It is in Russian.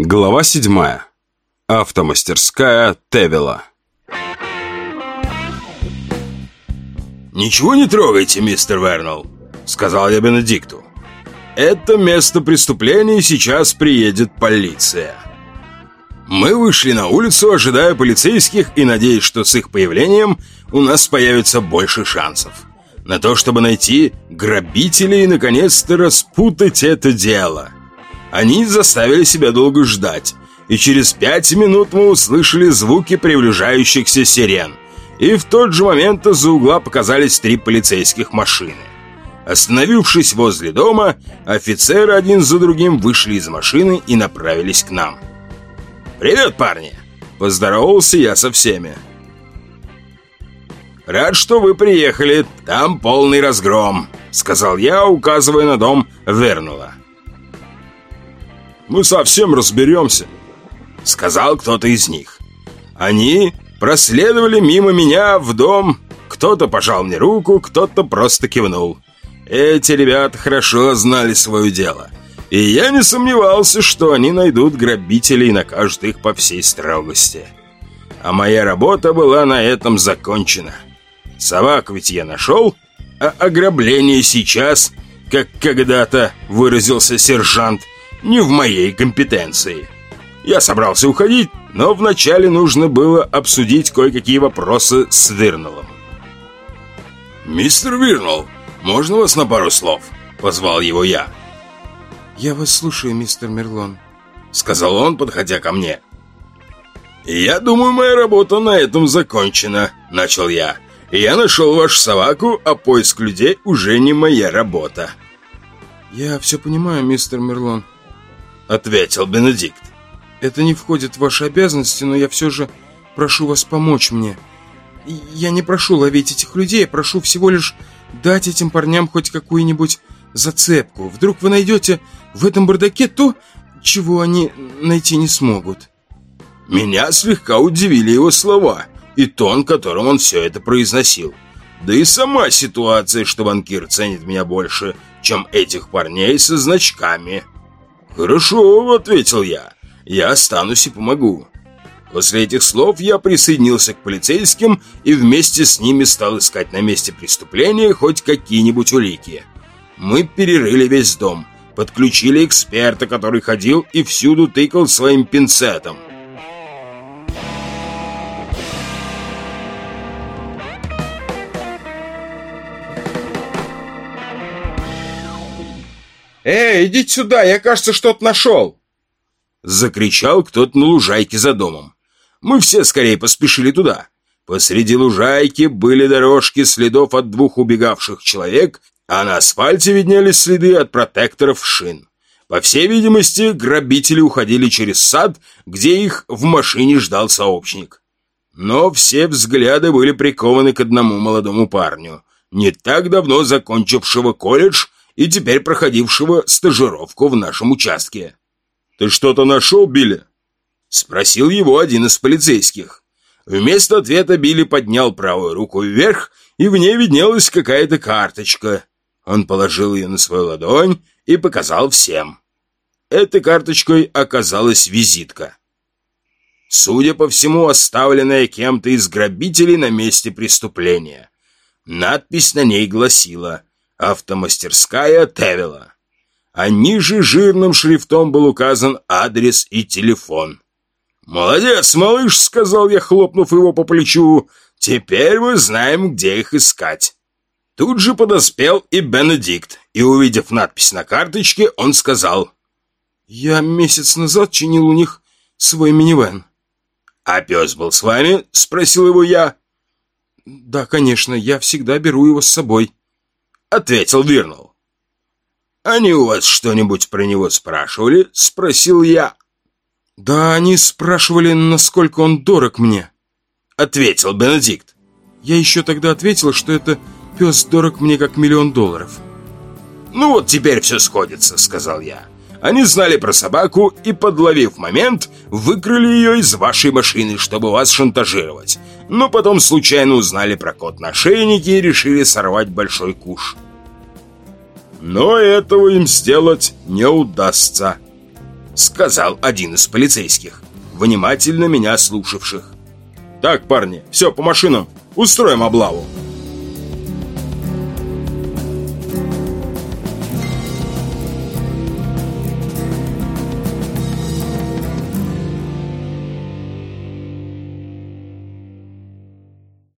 Глава седьмая. Автомастерская Тевела. «Ничего не трогайте, мистер Вернелл», — сказал я Бенедикту. «Это место преступления, и сейчас приедет полиция». Мы вышли на улицу, ожидая полицейских и надеясь, что с их появлением у нас появится больше шансов. На то, чтобы найти грабителей и наконец-то распутать это дело. Они заставили себя долго ждать, и через пять минут мы услышали звуки приближающихся сирен. И в тот же момент из-за угла показались три полицейских машины. Остановившись возле дома, офицеры один за другим вышли из машины и направились к нам. «Привет, парни!» – поздоровался я со всеми. «Рад, что вы приехали, там полный разгром», — сказал я, указывая на дом Вернула. «Мы совсем разберемся», — сказал кто-то из них. Они проследовали мимо меня в дом. Кто-то пожал мне руку, кто-то просто кивнул. Эти ребята хорошо знали свое дело. И я не сомневался, что они найдут грабителей и накажут их по всей строгости. А моя работа была на этом закончена. Собак ведь я нашел, а ограбление сейчас, как когда-то выразился сержант, не в моей компетенции. Я собрался уходить, но вначале нужно было обсудить кое-какие вопросы с Вирнеллом. «Мистер Вирнелл, можно вас на пару слов?» — позвал его я. «Я вас слушаю, мистер Мерлон», — сказал он, подходя ко мне. «Я думаю, моя работа на этом закончена», — начал я. «Я нашел вашу собаку, а поиск людей уже не моя работа». «Я все понимаю, мистер Мерлон», ответил Бенедикт. «Это не входит в ваши обязанности, но я все же прошу вас помочь мне. Я не прошу ловить этих людей, я прошу всего лишь дать этим парням хоть какую-нибудь зацепку. Вдруг вы найдете в этом бардаке то, чего они найти не смогут». Меня слегка удивили его слова и тон, которым он все это произносил. Да и сама ситуация, что банкир ценит меня больше, чем этих парней со значками. «Хорошо», — ответил я. «Я останусь и помогу». После этих слов я присоединился к полицейским и вместе с ними стал искать на месте преступления хоть какие-нибудь улики. Мы перерыли весь дом, подключили эксперта, который ходил и всюду тыкал своим пинцетом. «Эй, идите сюда, я, кажется, что-то нашел!» Закричал кто-то на лужайке за домом. Мы все скорее поспешили туда. Посреди лужайки были дорожки следов от двух убегавших человек, а на асфальте виднелись следы от протекторов шин. По всей видимости, грабители уходили через сад, где их в машине ждал сообщник. Но все взгляды были прикованы к одному молодому парню, не так давно закончившего колледж и теперь проходившего стажировку в нашем участке. «Ты что-то нашел, Билли?» Спросил его один из полицейских. Вместо ответа Билли поднял правую руку вверх, и в ней виднелась какая-то карточка. Он положил ее на свою ладонь и показал всем. Этой карточкой оказалась визитка. Судя по всему, оставленная кем-то из грабителей на месте преступления. Надпись на ней гласила автомастерская Тевела. А ниже жирным шрифтом был указан адрес и телефон. «Молодец, малыш!» — сказал я, хлопнув его по плечу. «Теперь мы знаем, где их искать». Тут же подоспел и Бенедикт, и, увидев надпись на карточке, он сказал. «Я месяц назад чинил у них свой минивэн». «А пес был с вами?» — спросил его я. «Да, конечно, я всегда беру его с собой». — ответил Вирнул. «Они у вас что-нибудь про него спрашивали?» — спросил я. «Да, они спрашивали, насколько он дорог мне», — ответил Бенедикт. «Я еще тогда ответил, что это пес дорог мне как миллион долларов». «Ну вот теперь все сходится», — сказал я. Они знали про собаку и, подловив момент, выкрали ее из вашей машины, чтобы вас шантажировать но потом случайно узнали про код на шейнике и решили сорвать большой куш. Но этого им сделать не удастся. сказал один из полицейских, внимательно меня слушавших. Так, парни, все, по машинам, устроим облаву.